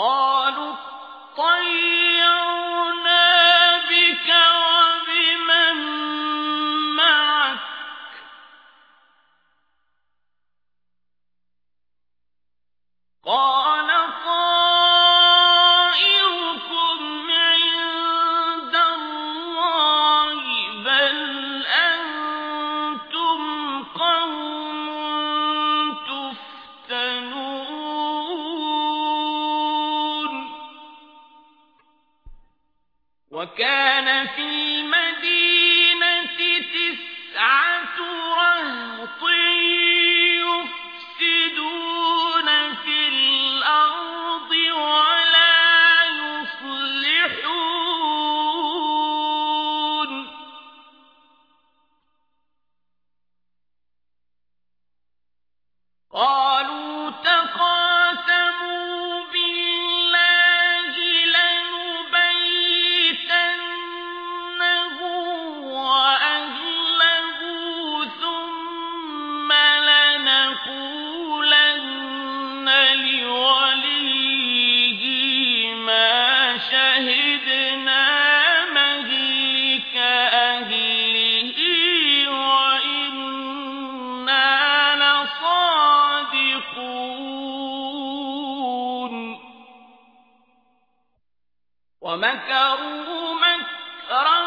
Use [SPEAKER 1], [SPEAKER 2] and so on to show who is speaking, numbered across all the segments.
[SPEAKER 1] قالوا الطير وكان في المدينة تسعة رجل ومكروا مكرا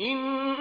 [SPEAKER 1] إن